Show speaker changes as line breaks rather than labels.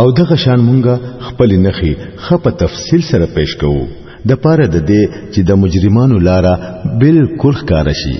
او دغه شان مونږه خپل نخي خپ تفصیل سره پېښ کوو د پاره د دې چې د مجرمانو لاره بالکل ښکار شي